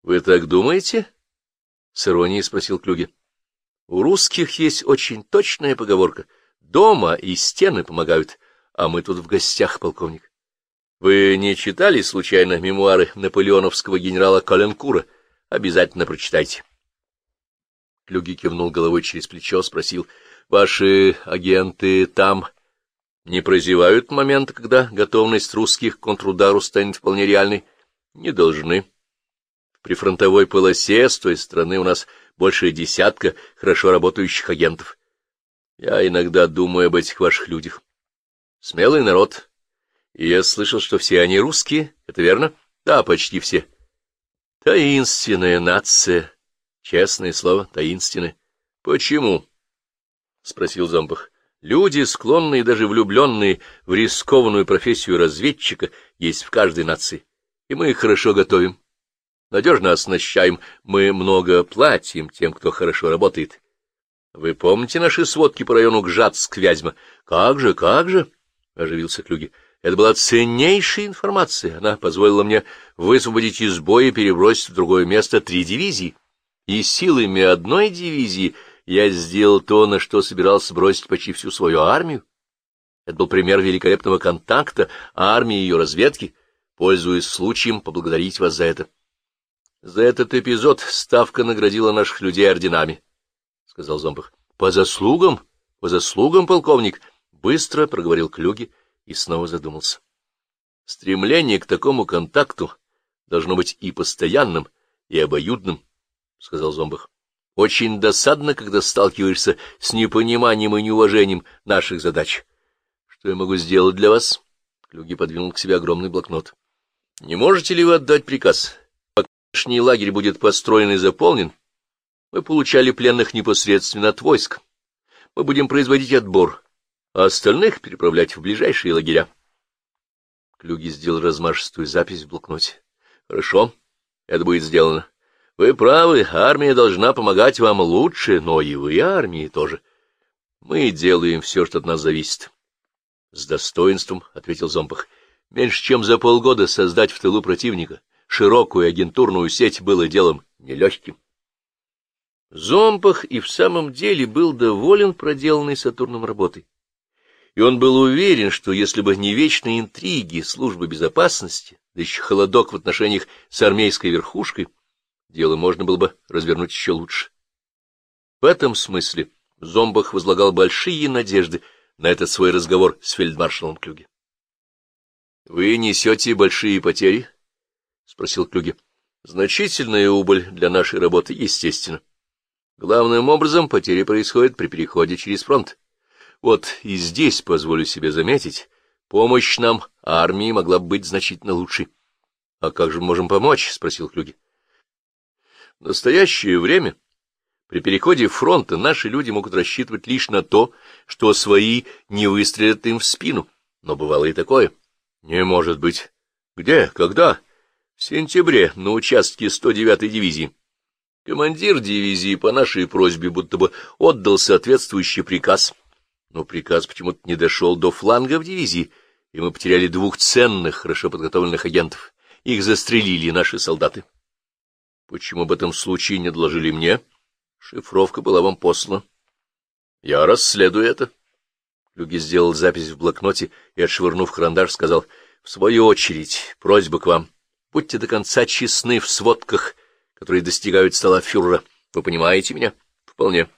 — Вы так думаете? — с иронией спросил Клюге. — У русских есть очень точная поговорка. Дома и стены помогают, а мы тут в гостях, полковник. Вы не читали, случайно, мемуары наполеоновского генерала Коленкура? Обязательно прочитайте. Клюги кивнул головой через плечо, спросил, — Ваши агенты там не прозевают момента, когда готовность русских к контрудару станет вполне реальной? — Не должны. При фронтовой полосе с той стороны у нас больше десятка хорошо работающих агентов. Я иногда думаю об этих ваших людях. Смелый народ. И я слышал, что все они русские. Это верно? Да, почти все. Таинственная нация. Честное слово, таинственная. Почему? — спросил Зомбах. Люди, склонные, даже влюбленные в рискованную профессию разведчика, есть в каждой нации, и мы их хорошо готовим надежно оснащаем, мы много платим тем, кто хорошо работает. Вы помните наши сводки по району Гжатск-Вязьма? Как же, как же, — оживился Клюги. Это была ценнейшая информация. Она позволила мне высвободить из боя и перебросить в другое место три дивизии. И силами одной дивизии я сделал то, на что собирался бросить почти всю свою армию. Это был пример великолепного контакта армии и ее разведки. Пользуясь случаем, поблагодарить вас за это. За этот эпизод Ставка наградила наших людей орденами, — сказал Зомбах. — По заслугам, по заслугам, полковник, — быстро проговорил Клюги и снова задумался. Стремление к такому контакту должно быть и постоянным, и обоюдным, — сказал Зомбах. Очень досадно, когда сталкиваешься с непониманием и неуважением наших задач. Что я могу сделать для вас? Клюги подвинул к себе огромный блокнот. — Не можете ли вы отдать приказ? Нынешний лагерь будет построен и заполнен, мы получали пленных непосредственно от войск. Мы будем производить отбор, а остальных переправлять в ближайшие лагеря. Клюги сделал размашистую запись в блокноте. Хорошо, это будет сделано. Вы правы, армия должна помогать вам лучше, но и вы армии тоже. Мы делаем все, что от нас зависит. С достоинством, — ответил Зомбах, — меньше чем за полгода создать в тылу противника широкую агентурную сеть было делом нелегким. Зомбах и в самом деле был доволен проделанной Сатурном работой. И он был уверен, что если бы не вечные интриги службы безопасности, да еще холодок в отношениях с армейской верхушкой, дело можно было бы развернуть еще лучше. В этом смысле Зомбах возлагал большие надежды на этот свой разговор с фельдмаршалом Клюге. — Вы несете большие потери? — спросил Клюге. — Значительная убыль для нашей работы, естественно. Главным образом потери происходят при переходе через фронт. Вот и здесь, позволю себе заметить, помощь нам армии могла бы быть значительно лучшей. — А как же мы можем помочь? — спросил Клюге. — В настоящее время при переходе фронта наши люди могут рассчитывать лишь на то, что свои не выстрелят им в спину. Но бывало и такое. — Не может быть. — Где? Когда? — сентябре на участке 109-й дивизии. Командир дивизии по нашей просьбе будто бы отдал соответствующий приказ, но приказ почему-то не дошел до флангов дивизии, и мы потеряли двух ценных, хорошо подготовленных агентов. Их застрелили наши солдаты. Почему об этом случае не доложили мне? Шифровка была вам послана. Я расследую это. Люги сделал запись в блокноте и, отшвырнув карандаш, сказал, — В свою очередь, просьба к вам. Будьте до конца честны в сводках, которые достигают стола фюрера. Вы понимаете меня? Вполне.